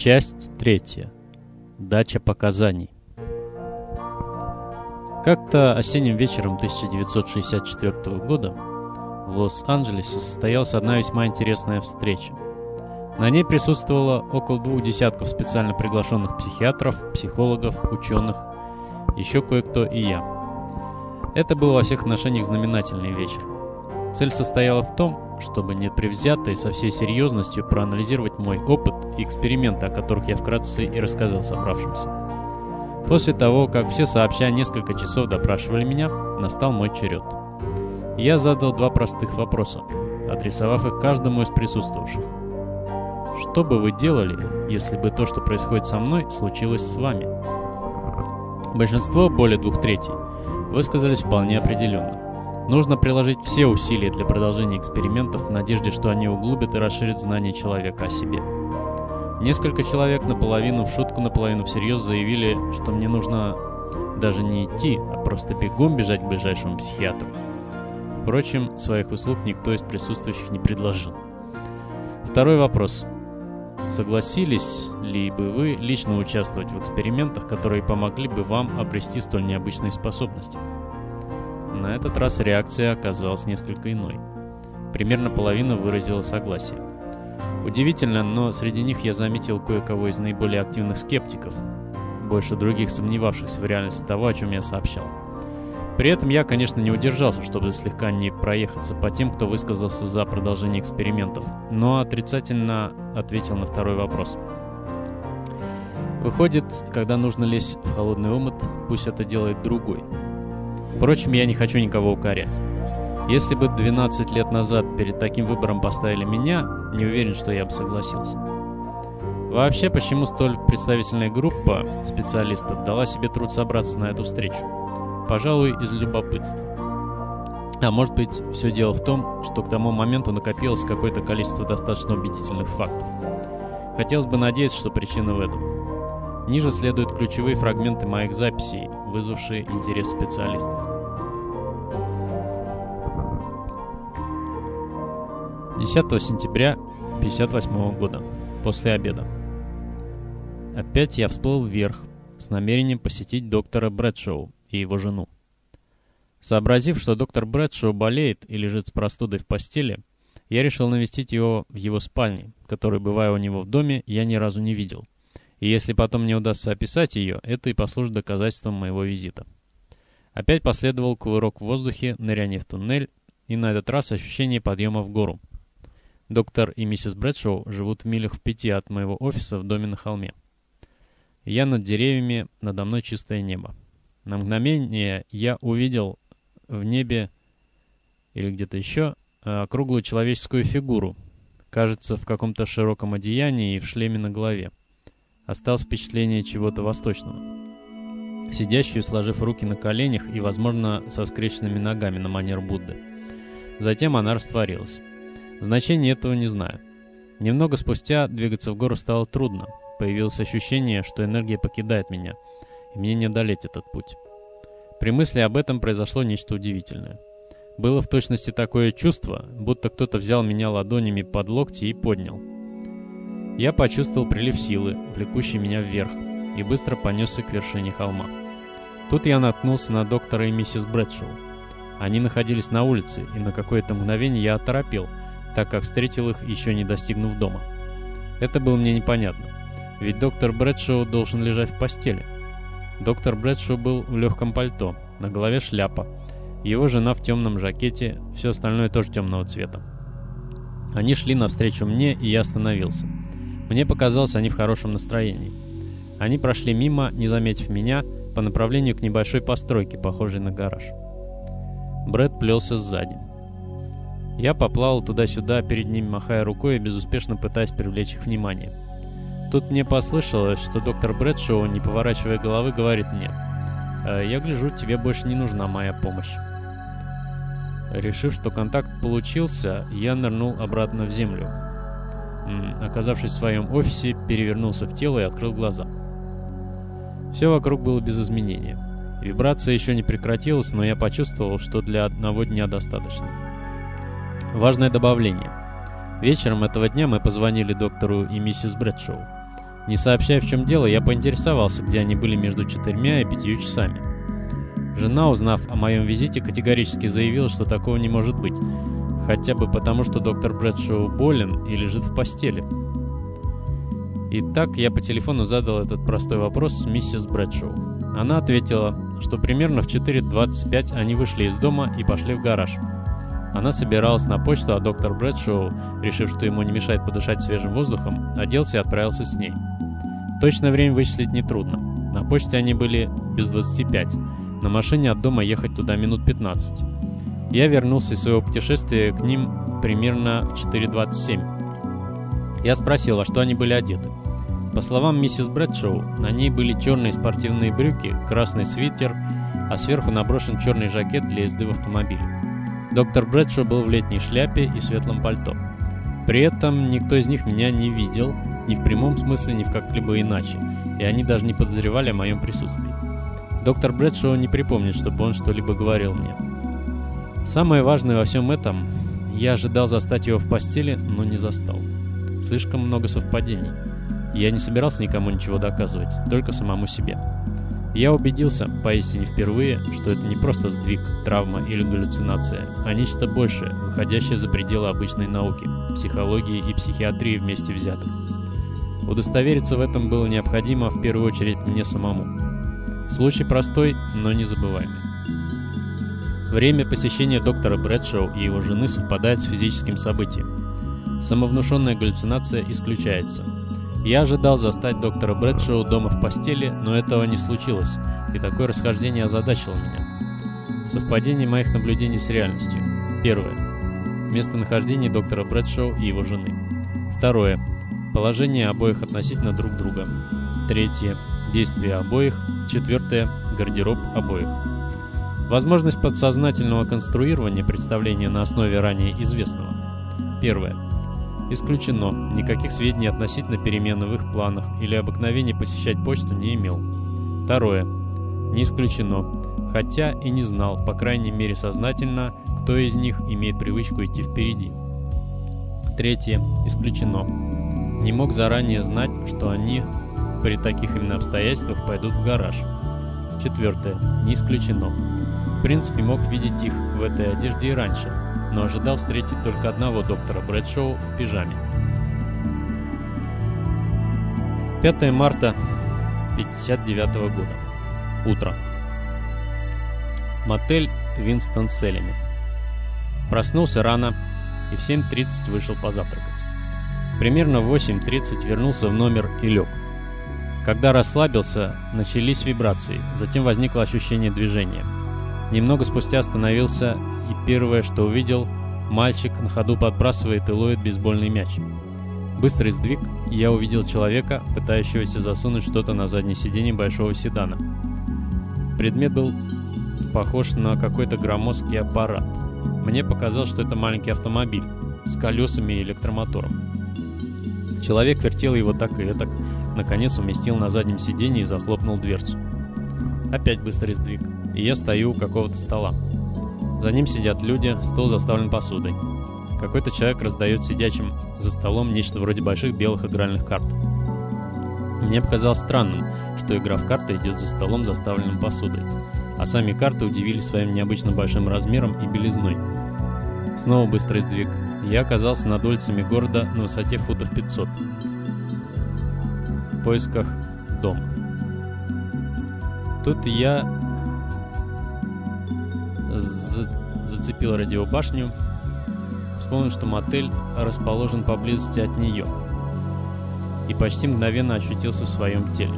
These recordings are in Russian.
Часть третья. Дача показаний. Как-то осенним вечером 1964 года в Лос-Анджелесе состоялась одна весьма интересная встреча. На ней присутствовало около двух десятков специально приглашенных психиатров, психологов, ученых, еще кое-кто и я. Это был во всех отношениях знаменательный вечер. Цель состояла в том, чтобы непревзято и со всей серьезностью проанализировать мой опыт и эксперименты, о которых я вкратце и рассказал собравшимся. После того, как все сообща несколько часов допрашивали меня, настал мой черед. Я задал два простых вопроса, адресовав их каждому из присутствовавших. Что бы вы делали, если бы то, что происходит со мной, случилось с вами? Большинство, более двух третей, высказались вполне определенно. Нужно приложить все усилия для продолжения экспериментов в надежде, что они углубят и расширят знания человека о себе. Несколько человек наполовину в шутку, наполовину всерьез заявили, что мне нужно даже не идти, а просто бегом бежать к ближайшему психиатру. Впрочем, своих услуг никто из присутствующих не предложил. Второй вопрос. Согласились ли бы вы лично участвовать в экспериментах, которые помогли бы вам обрести столь необычные способности? На этот раз реакция оказалась несколько иной. Примерно половина выразила согласие. Удивительно, но среди них я заметил кое-кого из наиболее активных скептиков, больше других сомневавшихся в реальности того, о чем я сообщал. При этом я, конечно, не удержался, чтобы слегка не проехаться по тем, кто высказался за продолжение экспериментов, но отрицательно ответил на второй вопрос. Выходит, когда нужно лезть в холодный омут, пусть это делает другой – Впрочем, я не хочу никого укорять. Если бы 12 лет назад перед таким выбором поставили меня, не уверен, что я бы согласился. Вообще, почему столь представительная группа специалистов дала себе труд собраться на эту встречу? Пожалуй, из любопытства. А может быть, все дело в том, что к тому моменту накопилось какое-то количество достаточно убедительных фактов. Хотелось бы надеяться, что причина в этом. Ниже следуют ключевые фрагменты моих записей, вызвавшие интерес специалистов. 10 сентября 1958 года, после обеда. Опять я всплыл вверх с намерением посетить доктора Брэдшоу и его жену. Сообразив, что доктор Брэдшоу болеет и лежит с простудой в постели, я решил навестить его в его спальне, которую, бывая у него в доме, я ни разу не видел. И если потом мне удастся описать ее, это и послужит доказательством моего визита. Опять последовал кувырок в воздухе, ныряние в туннель, и на этот раз ощущение подъема в гору – Доктор и миссис Брэдшоу живут в милях в пяти от моего офиса в доме на холме. Я над деревьями, надо мной чистое небо. На мгновение я увидел в небе или где-то еще э, круглую человеческую фигуру, кажется, в каком-то широком одеянии и в шлеме на голове. Осталось впечатление чего-то восточного. Сидящую, сложив руки на коленях и, возможно, со скрещенными ногами на манер Будды. Затем она растворилась. Значение этого не знаю. Немного спустя двигаться в гору стало трудно. Появилось ощущение, что энергия покидает меня, и мне не одолеть этот путь. При мысли об этом произошло нечто удивительное. Было в точности такое чувство, будто кто-то взял меня ладонями под локти и поднял. Я почувствовал прилив силы, влекущий меня вверх, и быстро понесся к вершине холма. Тут я наткнулся на доктора и миссис Брэдшоу. Они находились на улице, и на какое-то мгновение я оторопел – так как встретил их, еще не достигнув дома. Это было мне непонятно, ведь доктор Брэдшоу должен лежать в постели. Доктор Брэдшоу был в легком пальто, на голове шляпа, его жена в темном жакете, все остальное тоже темного цвета. Они шли навстречу мне, и я остановился. Мне показалось, они в хорошем настроении. Они прошли мимо, не заметив меня, по направлению к небольшой постройке, похожей на гараж. Брэд плелся сзади. Я поплавал туда-сюда, перед ними махая рукой и безуспешно пытаясь привлечь их внимание. Тут мне послышалось, что доктор Брэдшоу, не поворачивая головы, говорит мне, «Э, «Я гляжу, тебе больше не нужна моя помощь». Решив, что контакт получился, я нырнул обратно в землю. Оказавшись в своем офисе, перевернулся в тело и открыл глаза. Все вокруг было без изменения. Вибрация еще не прекратилась, но я почувствовал, что для одного дня достаточно. Важное добавление. Вечером этого дня мы позвонили доктору и миссис Брэдшоу. Не сообщая, в чем дело, я поинтересовался, где они были между четырьмя и пятью часами. Жена, узнав о моем визите, категорически заявила, что такого не может быть. Хотя бы потому, что доктор Брэдшоу болен и лежит в постели. Итак, я по телефону задал этот простой вопрос с миссис Брэдшоу. Она ответила, что примерно в 4.25 они вышли из дома и пошли в гараж. Она собиралась на почту, а доктор Брэдшоу, решив, что ему не мешает подышать свежим воздухом, оделся и отправился с ней. Точное время вычислить нетрудно. На почте они были без 25. На машине от дома ехать туда минут 15. Я вернулся из своего путешествия к ним примерно в 4.27. Я спросил, во что они были одеты. По словам миссис Брэдшоу, на ней были черные спортивные брюки, красный свитер, а сверху наброшен черный жакет для езды в автомобиле. Доктор Брэдшоу был в летней шляпе и светлом пальто. При этом никто из них меня не видел, ни в прямом смысле, ни в как-либо иначе, и они даже не подозревали о моем присутствии. Доктор Брэдшоу не припомнит, чтобы он что-либо говорил мне. Самое важное во всем этом, я ожидал застать его в постели, но не застал. Слишком много совпадений. Я не собирался никому ничего доказывать, только самому себе. Я убедился, поистине впервые, что это не просто сдвиг, травма или галлюцинация, а нечто большее, выходящее за пределы обычной науки, психологии и психиатрии вместе взятых. Удостовериться в этом было необходимо в первую очередь мне самому. Случай простой, но незабываемый. Время посещения доктора Брэдшоу и его жены совпадает с физическим событием. Самовнушенная галлюцинация исключается – я ожидал застать доктора Брэдшоу дома в постели, но этого не случилось, и такое расхождение озадачило меня. Совпадение моих наблюдений с реальностью. Первое. Местонахождение доктора Брэдшоу и его жены. Второе. Положение обоих относительно друг друга. Третье. Действия обоих. Четвертое. Гардероб обоих. Возможность подсознательного конструирования представления на основе ранее известного. Первое. Исключено. Никаких сведений относительно перемены в их планах или обыкновения посещать почту не имел. Второе. Не исключено. Хотя и не знал, по крайней мере сознательно, кто из них имеет привычку идти впереди. Третье. Исключено. Не мог заранее знать, что они при таких именно обстоятельствах пойдут в гараж. Четвертое. Не исключено. В принципе, мог видеть их в этой одежде и раньше, но ожидал встретить только одного доктора Брэдшоу в пижаме. 5 марта 59 года. Утро. Мотель Винстон Селеми. Проснулся рано и в 7.30 вышел позавтракать. Примерно в 8.30 вернулся в номер и лег. Когда расслабился, начались вибрации, затем возникло ощущение движения. Немного спустя остановился и первое, что увидел, мальчик на ходу подбрасывает и ловит бейсбольный мяч. Быстрый сдвиг, и я увидел человека, пытающегося засунуть что-то на заднее сиденье большого седана. Предмет был похож на какой-то громоздкий аппарат. Мне показалось, что это маленький автомобиль с колесами и электромотором. Человек вертел его так и так, наконец уместил на заднем сиденье и захлопнул дверцу. Опять быстрый сдвиг, и я стою у какого-то стола. За ним сидят люди, стол заставлен посудой. Какой-то человек раздает сидячим за столом нечто вроде больших белых игральных карт. Мне показалось странным, что игра в карты идет за столом, заставленным посудой, а сами карты удивили своим необычно большим размером и белизной. Снова быстрый сдвиг. Я оказался над улицами города на высоте футов 500. Поисках дома. Тут я за зацепил радиобашню, вспомнил, что мотель расположен поблизости от нее, и почти мгновенно ощутился в своем теле.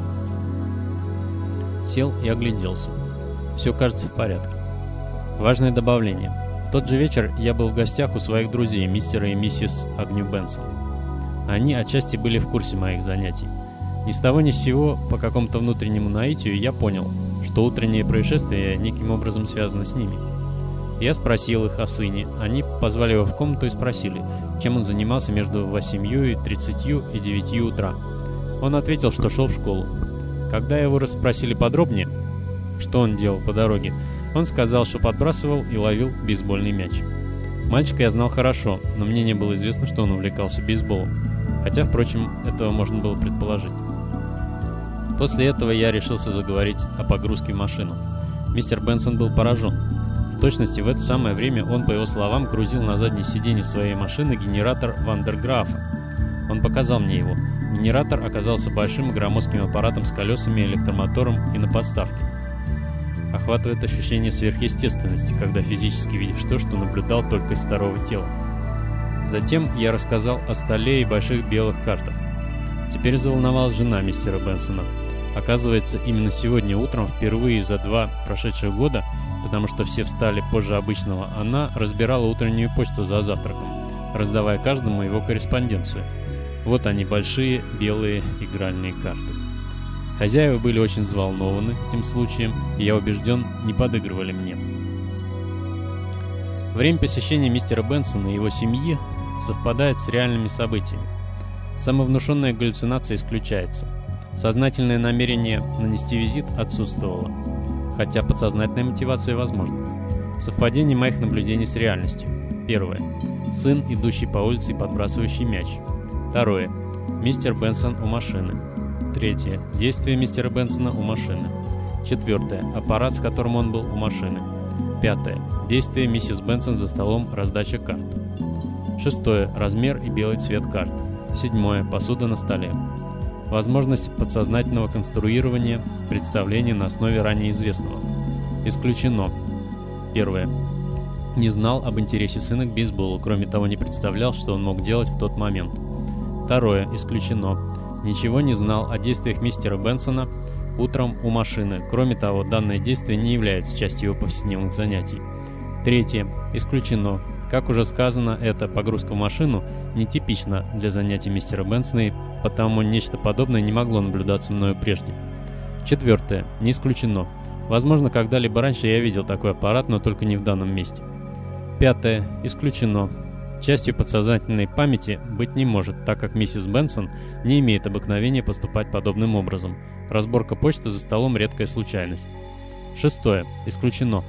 Сел и огляделся. Все кажется в порядке. Важное добавление. В тот же вечер я был в гостях у своих друзей, мистера и миссис Агню Бенсон. Они отчасти были в курсе моих занятий. Ни с того ни с сего, по какому-то внутреннему наитию, я понял, что утренние происшествия неким образом связаны с ними. Я спросил их о сыне. Они позвали его в комнату и спросили, чем он занимался между 8 и 30 и 9 утра. Он ответил, что шел в школу. Когда его расспросили подробнее, что он делал по дороге, он сказал, что подбрасывал и ловил бейсбольный мяч. Мальчика я знал хорошо, но мне не было известно, что он увлекался бейсболом. Хотя, впрочем, этого можно было предположить. После этого я решился заговорить о погрузке в машину. Мистер Бенсон был поражен. В точности в это самое время он, по его словам, грузил на заднее сиденье своей машины генератор Вандерграфа. Он показал мне его. Генератор оказался большим громоздким аппаратом с колесами, электромотором и на подставке. Охватывает ощущение сверхъестественности, когда физически видишь то, что наблюдал только из второго тела. Затем я рассказал о столе и больших белых картах. Теперь заволновалась жена мистера Бенсона. Оказывается, именно сегодня утром, впервые за два прошедших года, потому что все встали позже обычного, она разбирала утреннюю почту за завтраком, раздавая каждому его корреспонденцию. Вот они, большие белые игральные карты. Хозяева были очень взволнованы этим случаем, и я убежден, не подыгрывали мне. Время посещения мистера Бенсона и его семьи совпадает с реальными событиями. Самовнушенная галлюцинация исключается. Сознательное намерение нанести визит отсутствовало, хотя подсознательная мотивация возможна. Совпадение моих наблюдений с реальностью. Первое. Сын, идущий по улице и подбрасывающий мяч. Второе. Мистер Бенсон у машины. Третье. Действие мистера Бенсона у машины. Четвертое. Аппарат, с которым он был у машины. Пятое. Действие миссис Бенсон за столом, раздача карт. Шестое. Размер и белый цвет карт. Седьмое. Посуда на столе. Возможность подсознательного конструирования представления на основе ранее известного. Исключено. Первое. Не знал об интересе сына к бейсболу, кроме того не представлял, что он мог делать в тот момент. Второе. Исключено. Ничего не знал о действиях мистера Бенсона утром у машины. Кроме того, данное действие не является частью его повседневных занятий. Третье. Исключено. Как уже сказано, эта погрузка в машину нетипична для занятий мистера Бенсона, потому нечто подобное не могло наблюдаться мною прежде. Четвертое. Не исключено. Возможно, когда-либо раньше я видел такой аппарат, но только не в данном месте. Пятое. Исключено. Частью подсознательной памяти быть не может, так как миссис Бенсон не имеет обыкновения поступать подобным образом. Разборка почты за столом – редкая случайность. Шестое. Исключено.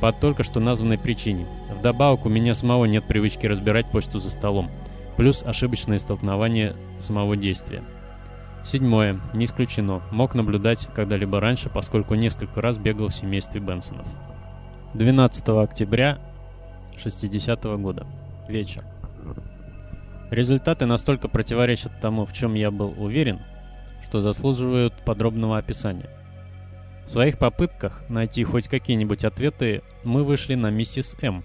По только что названной причине. Вдобавок, у меня самого нет привычки разбирать почту за столом. Плюс ошибочное истолкование самого действия. Седьмое. Не исключено. Мог наблюдать когда-либо раньше, поскольку несколько раз бегал в семействе Бенсонов. 12 октября 60 -го года. Вечер. Результаты настолько противоречат тому, в чем я был уверен, что заслуживают подробного описания. В своих попытках найти хоть какие-нибудь ответы мы вышли на миссис М,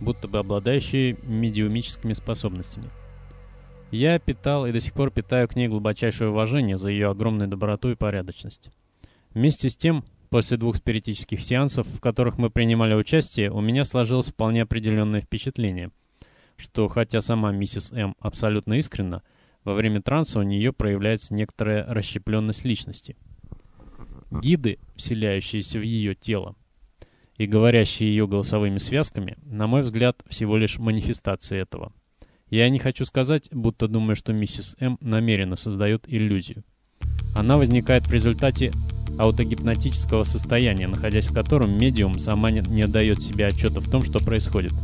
будто бы обладающие медиумическими способностями. Я питал и до сих пор питаю к ней глубочайшее уважение за ее огромную доброту и порядочность. Вместе с тем, после двух спиритических сеансов, в которых мы принимали участие, у меня сложилось вполне определенное впечатление, что хотя сама миссис М абсолютно искренна, во время транса у нее проявляется некоторая расщепленность личности – Гиды, вселяющиеся в ее тело и говорящие ее голосовыми связками, на мой взгляд, всего лишь манифестации этого. Я не хочу сказать, будто думаю, что миссис М намеренно создает иллюзию. Она возникает в результате аутогипнотического состояния, находясь в котором медиум сама не, не отдает себе отчета в том, что происходит.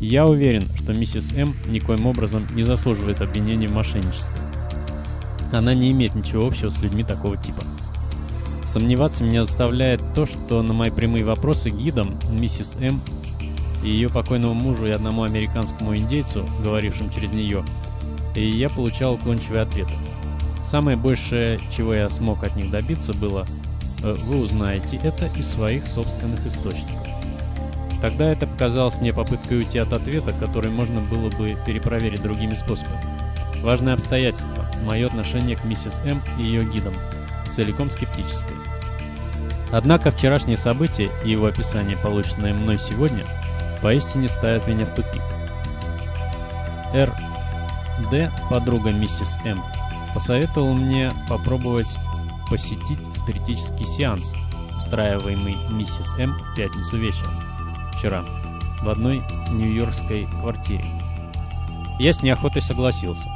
Я уверен, что миссис М никоим образом не заслуживает обвинения в мошенничестве. Она не имеет ничего общего с людьми такого типа. Сомневаться меня заставляет то, что на мои прямые вопросы гидам миссис М и ее покойному мужу и одному американскому индейцу, говорившим через нее, и я получал уклончивые ответы. Самое большее, чего я смог от них добиться, было «Э, «Вы узнаете это из своих собственных источников». Тогда это показалось мне попыткой уйти от ответа, который можно было бы перепроверить другими способами. Важное обстоятельство – мое отношение к миссис М и ее гидам – целиком скептической. Однако вчерашние события и его описание, полученное мной сегодня, поистине ставят меня в тупик. Р. Д. Подруга миссис М. посоветовал мне попробовать посетить спиритический сеанс, устраиваемый миссис М в пятницу вечером, вчера, в одной нью-йоркской квартире. Я с неохотой согласился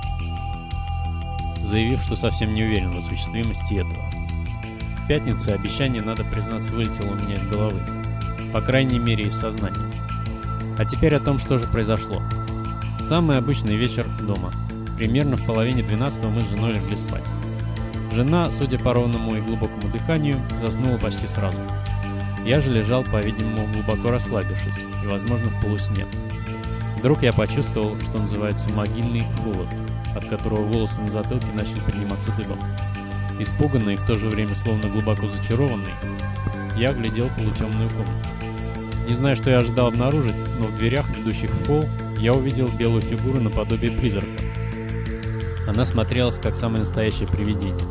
заявив, что совсем не уверен в осуществимости этого. В пятницу обещание, надо признаться, вылетело у меня из головы. По крайней мере, из сознания. А теперь о том, что же произошло. Самый обычный вечер дома. Примерно в половине двенадцатого мы с женой легли спать. Жена, судя по ровному и глубокому дыханию, заснула почти сразу. Я же лежал, по-видимому, глубоко расслабившись и, возможно, в полусне. Вдруг я почувствовал, что называется могильный холод, от которого волосы на затылке начали подниматься дыбом. Испуганный и в то же время словно глубоко зачарованный, я глядел полутемную комнату. Не знаю, что я ожидал обнаружить, но в дверях, ведущих в пол, я увидел белую фигуру наподобие призрака. Она смотрелась, как самое настоящее привидение,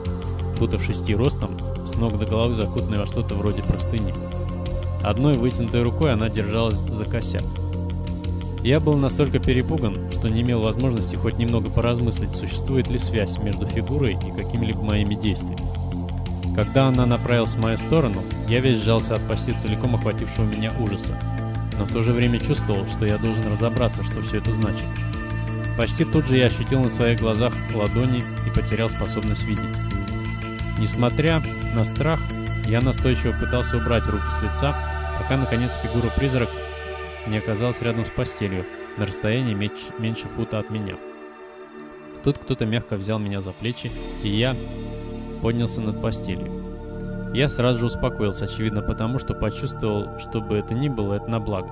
футов шести ростом, с ног до головы закутанной во что-то вроде простыни. Одной вытянутой рукой она держалась за косяк. Я был настолько перепуган, что не имел возможности хоть немного поразмыслить, существует ли связь между фигурой и какими-либо моими действиями. Когда она направилась в мою сторону, я весь сжался от почти целиком охватившего меня ужаса, но в то же время чувствовал, что я должен разобраться, что все это значит. Почти тут же я ощутил на своих глазах ладони и потерял способность видеть. Несмотря на страх, я настойчиво пытался убрать руки с лица, пока, наконец, фигура-призрак не оказалась рядом с постелью, на расстоянии меньше фута от меня. Тут кто-то мягко взял меня за плечи, и я поднялся над постелью. Я сразу же успокоился, очевидно потому, что почувствовал, что бы это ни было, это на благо.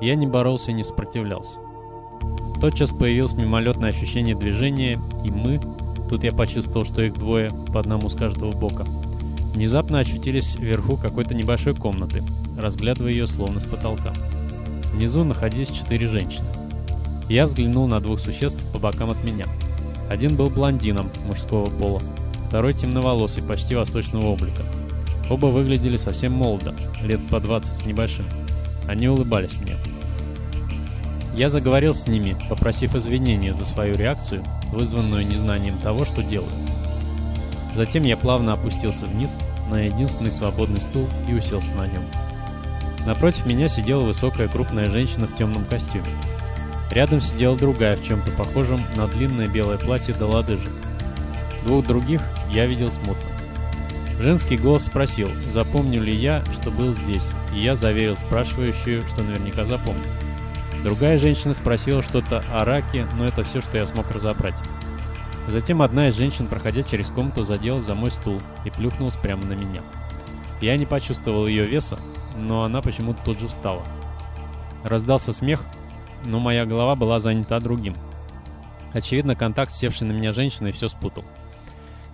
Я не боролся и не сопротивлялся. Тотчас появилось мимолетное ощущение движения, и мы, тут я почувствовал, что их двое, по одному с каждого бока, внезапно очутились вверху какой-то небольшой комнаты, разглядывая ее словно с потолка. Внизу находились четыре женщины. Я взглянул на двух существ по бокам от меня. Один был блондином мужского пола, второй темноволосый, почти восточного облика. Оба выглядели совсем молодо, лет по 20 с небольшим. Они улыбались мне. Я заговорил с ними, попросив извинения за свою реакцию, вызванную незнанием того, что делаю. Затем я плавно опустился вниз на единственный свободный стул и уселся на нем. Напротив меня сидела высокая крупная женщина в темном костюме. Рядом сидела другая в чем-то похожем на длинное белое платье до лодыжек. Двух других я видел смутно. Женский голос спросил, запомню ли я, что был здесь, и я заверил спрашивающую, что наверняка запомню. Другая женщина спросила что-то о раке, но это все, что я смог разобрать. Затем одна из женщин, проходя через комнату, задела за мой стул и плюхнулась прямо на меня. Я не почувствовал ее веса, но она почему-то тут же встала. Раздался смех, но моя голова была занята другим. Очевидно, контакт с севшей на меня женщиной все спутал.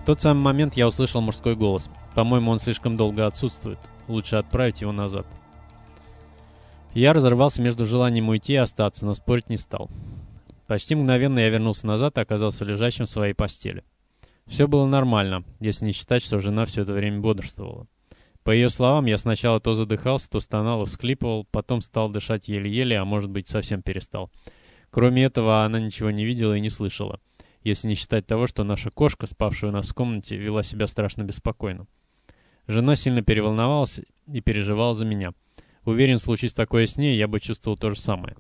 В тот самый момент я услышал мужской голос. По-моему, он слишком долго отсутствует. Лучше отправить его назад. Я разорвался между желанием уйти и остаться, но спорить не стал. Почти мгновенно я вернулся назад и оказался лежащим в своей постели. Все было нормально, если не считать, что жена все это время бодрствовала. По ее словам, я сначала то задыхался, то стонал и потом стал дышать еле-еле, а может быть совсем перестал. Кроме этого, она ничего не видела и не слышала, если не считать того, что наша кошка, спавшая у нас в комнате, вела себя страшно беспокойно. Жена сильно переволновалась и переживала за меня. Уверен, случись такое с ней, я бы чувствовал то же самое.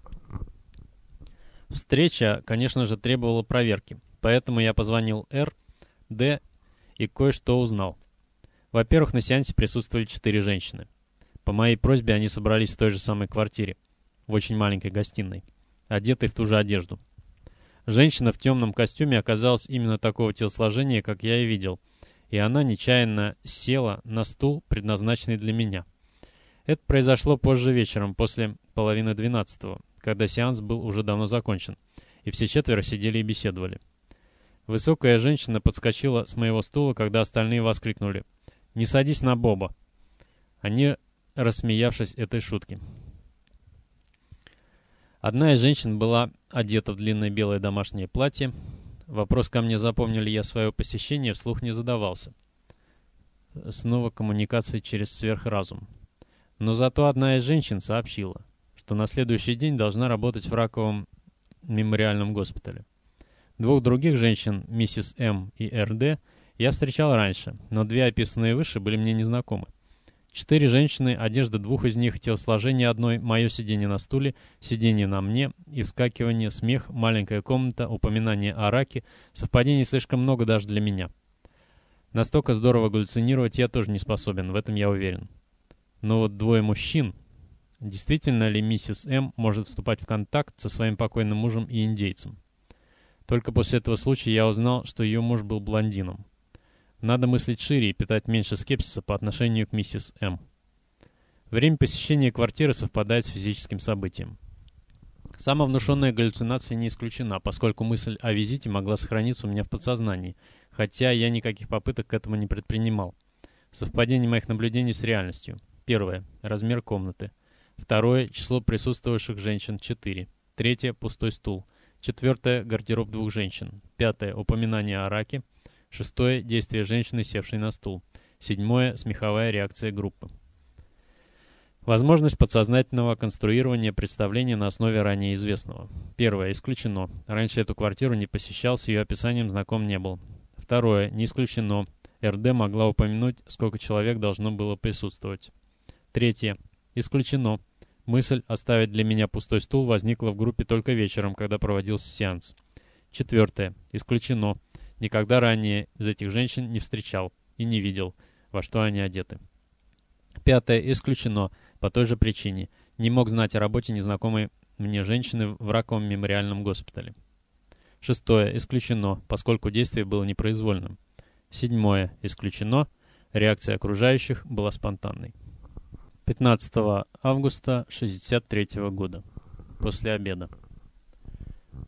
Встреча, конечно же, требовала проверки, поэтому я позвонил Р, Д и кое-что узнал. Во-первых, на сеансе присутствовали четыре женщины. По моей просьбе они собрались в той же самой квартире, в очень маленькой гостиной, одетой в ту же одежду. Женщина в темном костюме оказалась именно такого телосложения, как я и видел, и она нечаянно села на стул, предназначенный для меня. Это произошло позже вечером, после половины двенадцатого, когда сеанс был уже давно закончен, и все четверо сидели и беседовали. Высокая женщина подскочила с моего стула, когда остальные воскликнули не садись на Боба!» Они, рассмеявшись этой шутке. Одна из женщин была одета в длинное белое домашнее платье. Вопрос ко мне, запомнил ли я свое посещение, вслух не задавался. Снова коммуникация через сверхразум. Но зато одна из женщин сообщила, что на следующий день должна работать в раковом мемориальном госпитале. Двух других женщин, миссис М и РД, я встречал раньше, но две описанные выше были мне незнакомы. Четыре женщины, одежда двух из них, телосложение одной, мое сидение на стуле, сидение на мне и вскакивание, смех, маленькая комната, упоминание о раке, совпадений слишком много даже для меня. Настолько здорово галлюцинировать я тоже не способен, в этом я уверен. Но вот двое мужчин... Действительно ли миссис М может вступать в контакт со своим покойным мужем и индейцем? Только после этого случая я узнал, что ее муж был блондином. Надо мыслить шире и питать меньше скепсиса по отношению к миссис М. Время посещения квартиры совпадает с физическим событием. Самовнушенная галлюцинация не исключена, поскольку мысль о визите могла сохраниться у меня в подсознании, хотя я никаких попыток к этому не предпринимал. Совпадение моих наблюдений с реальностью. Первое. Размер комнаты. Второе. Число присутствовавших женщин. 4. Третье. Пустой стул. Четвертое. Гардероб двух женщин. Пятое. Упоминание о раке. Шестое. Действие женщины, севшей на стул. Седьмое. Смеховая реакция группы. Возможность подсознательного конструирования представления на основе ранее известного. Первое. Исключено. Раньше эту квартиру не посещал, с ее описанием знаком не был. Второе. Не исключено. РД могла упомянуть, сколько человек должно было присутствовать. Третье. Исключено. Мысль оставить для меня пустой стул возникла в группе только вечером, когда проводился сеанс. Четвертое. Исключено. Никогда ранее из этих женщин не встречал и не видел, во что они одеты. Пятое. Исключено. По той же причине. Не мог знать о работе незнакомой мне женщины в раковом мемориальном госпитале. Шестое. Исключено, поскольку действие было непроизвольным. Седьмое. Исключено. Реакция окружающих была спонтанной. 15 августа 63 года. После обеда.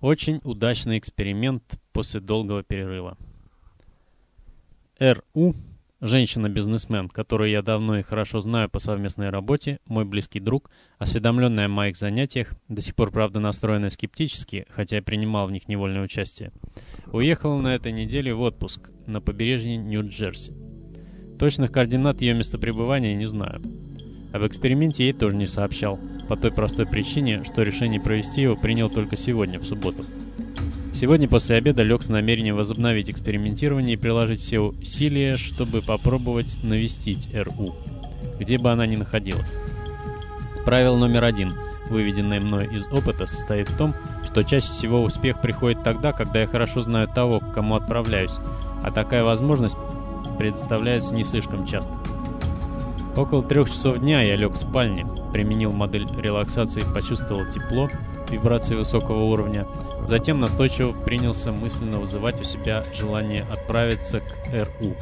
Очень удачный эксперимент после долгого перерыва. Р.У. Женщина-бизнесмен, которую я давно и хорошо знаю по совместной работе, мой близкий друг, осведомленная о моих занятиях, до сих пор, правда, настроенная скептически, хотя я принимал в них невольное участие, уехала на этой неделе в отпуск на побережье Нью-Джерси. Точных координат ее местопребывания не знаю. Об эксперименте ей тоже не сообщал, по той простой причине, что решение провести его принял только сегодня, в субботу. Сегодня после обеда лег с намерением возобновить экспериментирование и приложить все усилия, чтобы попробовать навестить РУ, где бы она ни находилась. Правило номер один, выведенное мной из опыта, состоит в том, что чаще всего успех приходит тогда, когда я хорошо знаю того, к кому отправляюсь, а такая возможность предоставляется не слишком часто. Около трех часов дня я лег в спальне, применил модель релаксации, почувствовал тепло, вибрации высокого уровня, Затем настойчиво принялся мысленно вызывать у себя желание отправиться к РУ.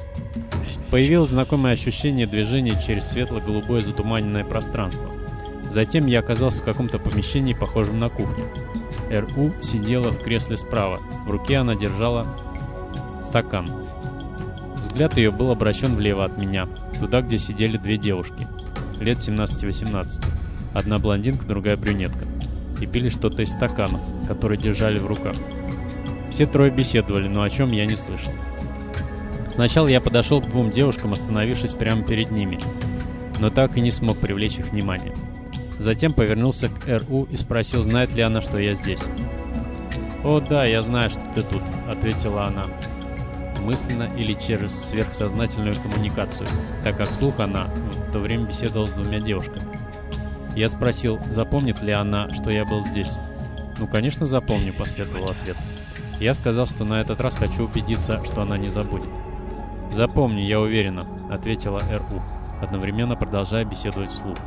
Появилось знакомое ощущение движения через светло-голубое затуманенное пространство. Затем я оказался в каком-то помещении, похожем на кухню. РУ сидела в кресле справа. В руке она держала стакан. Взгляд ее был обращен влево от меня, туда, где сидели две девушки, лет 17-18. Одна блондинка, другая брюнетка и пили что-то из стаканов, которые держали в руках. Все трое беседовали, но о чем я не слышал. Сначала я подошел к двум девушкам, остановившись прямо перед ними, но так и не смог привлечь их внимание. Затем повернулся к РУ и спросил, знает ли она, что я здесь. «О, да, я знаю, что ты тут», — ответила она. Мысленно или через сверхсознательную коммуникацию, так как вслух она в то время беседовала с двумя девушками. Я спросил, запомнит ли она, что я был здесь. «Ну, конечно, запомню», — последовал ответ. Я сказал, что на этот раз хочу убедиться, что она не забудет. «Запомню, я уверена», — ответила РУ, одновременно продолжая беседовать вслух.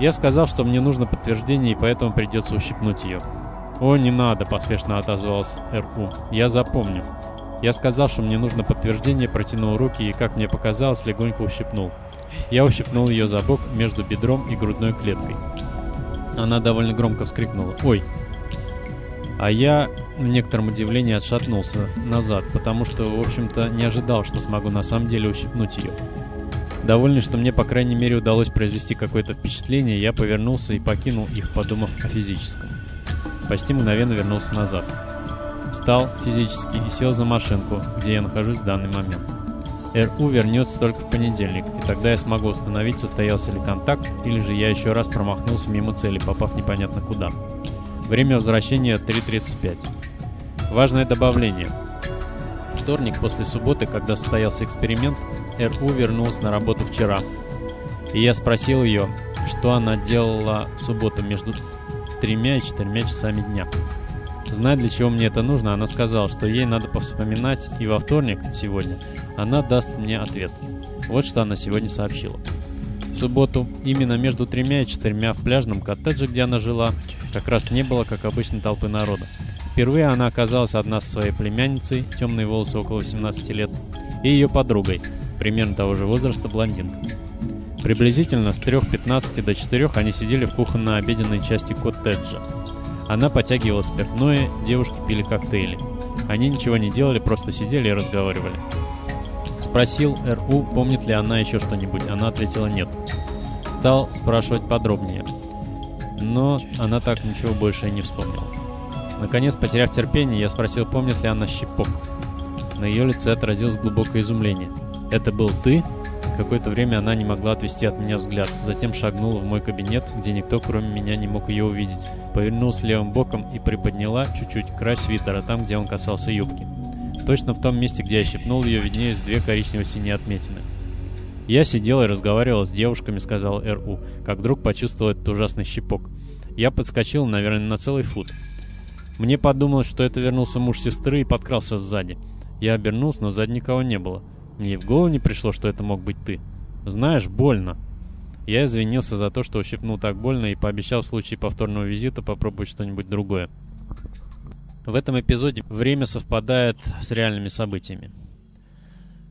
Я сказал, что мне нужно подтверждение, и поэтому придется ущипнуть ее. «О, не надо», — поспешно отозвался РУ. «Я запомню». Я сказал, что мне нужно подтверждение, протянул руки и, как мне показалось, легонько ущипнул. Я ущипнул ее за бок между бедром и грудной клеткой. Она довольно громко вскрикнула «Ой!». А я в некотором удивлении отшатнулся назад, потому что, в общем-то, не ожидал, что смогу на самом деле ущипнуть ее. Довольный, что мне, по крайней мере, удалось произвести какое-то впечатление, я повернулся и покинул их, подумав о физическом. Почти мгновенно вернулся назад. Встал физически и сел за машинку, где я нахожусь в данный момент. РУ вернется только в понедельник, и тогда я смогу установить, состоялся ли контакт, или же я еще раз промахнулся мимо цели, попав непонятно куда. Время возвращения 3.35. Важное добавление. Вторник после субботы, когда состоялся эксперимент, РУ вернулась на работу вчера. И я спросил ее, что она делала в субботу между тремя и четырьмя часами дня. Зная, для чего мне это нужно, она сказала, что ей надо повспоминать и во вторник, сегодня, она даст мне ответ. Вот что она сегодня сообщила. В субботу, именно между тремя и четырьмя в пляжном коттедже, где она жила, как раз не было, как обычно, толпы народа. Впервые она оказалась одна со своей племянницей, темные волосы около 18 лет, и ее подругой, примерно того же возраста блондинкой. Приблизительно с 3.15 до 4 они сидели в кухонно-обеденной части коттеджа. Она потягивала спиртное, девушки пили коктейли. Они ничего не делали, просто сидели и разговаривали. Спросил РУ, помнит ли она еще что-нибудь. Она ответила нет. Стал спрашивать подробнее. Но она так ничего больше и не вспомнила. Наконец, потеряв терпение, я спросил, помнит ли она щипок. На ее лице отразилось глубокое изумление. «Это был ты?» Какое-то время она не могла отвести от меня взгляд, затем шагнула в мой кабинет, где никто кроме меня не мог ее увидеть, повернулась левым боком и приподняла чуть-чуть край свитера, там, где он касался юбки. Точно в том месте, где я щипнул ее, виднеясь две коричнево-синие отметины. Я сидел и разговаривал с девушками, сказал Р.У., как вдруг почувствовал этот ужасный щипок. Я подскочил, наверное, на целый фут. Мне подумалось, что это вернулся муж сестры и подкрался сзади. Я обернулся, но сзади никого не было. Мне в голову не пришло, что это мог быть ты. Знаешь, больно. Я извинился за то, что ущипнул так больно и пообещал в случае повторного визита попробовать что-нибудь другое. В этом эпизоде время совпадает с реальными событиями.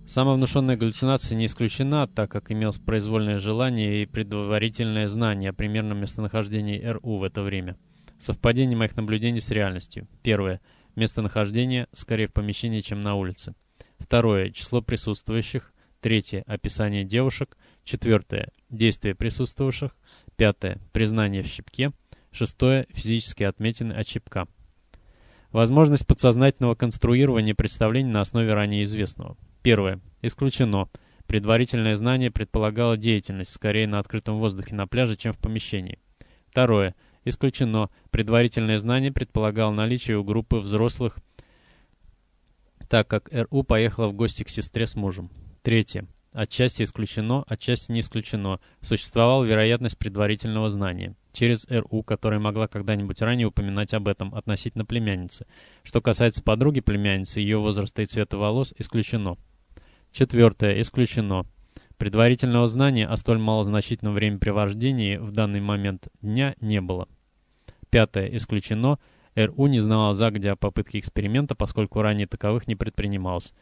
Самовнушенная галлюцинация не исключена, так как имелось произвольное желание и предварительное знание о примерном местонахождении РУ в это время. Совпадение моих наблюдений с реальностью. Первое. Местонахождение скорее в помещении, чем на улице. Второе. Число присутствующих. Третье. Описание девушек. Четвертое. Действия присутствовавших. Пятое. Признание в щипке. Шестое. Физические отметины от щипка. Возможность подсознательного конструирования представлений на основе ранее известного. Первое. Исключено. Предварительное знание предполагало деятельность, скорее на открытом воздухе на пляже, чем в помещении. Второе. Исключено. Предварительное знание предполагало наличие у группы взрослых так как РУ поехала в гости к сестре с мужем. Третье. Отчасти исключено, отчасти не исключено. Существовала вероятность предварительного знания. Через РУ, которая могла когда-нибудь ранее упоминать об этом относительно племянницы. Что касается подруги племянницы, ее возраста и цвета волос, исключено. Четвертое. Исключено. Предварительного знания о столь малозначительном времяпрепровождении в данный момент дня не было. Пятое. Исключено. РУ не знала загодя о попытке эксперимента, поскольку ранее таковых не предпринималось.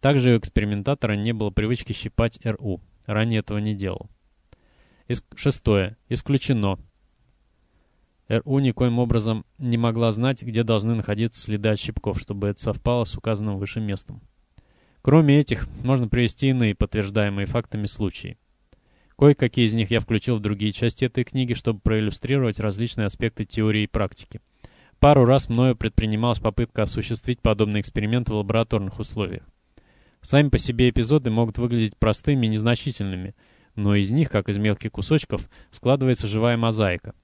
Также у экспериментатора не было привычки щипать РУ. Ранее этого не делал. Ис шестое. Исключено. РУ никоим образом не могла знать, где должны находиться следы от щипков, чтобы это совпало с указанным выше местом. Кроме этих, можно привести иные подтверждаемые фактами случаи. Кое-какие из них я включил в другие части этой книги, чтобы проиллюстрировать различные аспекты теории и практики. Пару раз мною предпринималась попытка осуществить подобный эксперимент в лабораторных условиях. Сами по себе эпизоды могут выглядеть простыми и незначительными, но из них, как из мелких кусочков, складывается живая мозаика.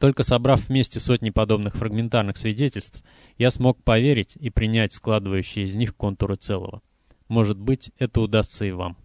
Только собрав вместе сотни подобных фрагментарных свидетельств, я смог поверить и принять складывающие из них контуры целого. Может быть, это удастся и вам.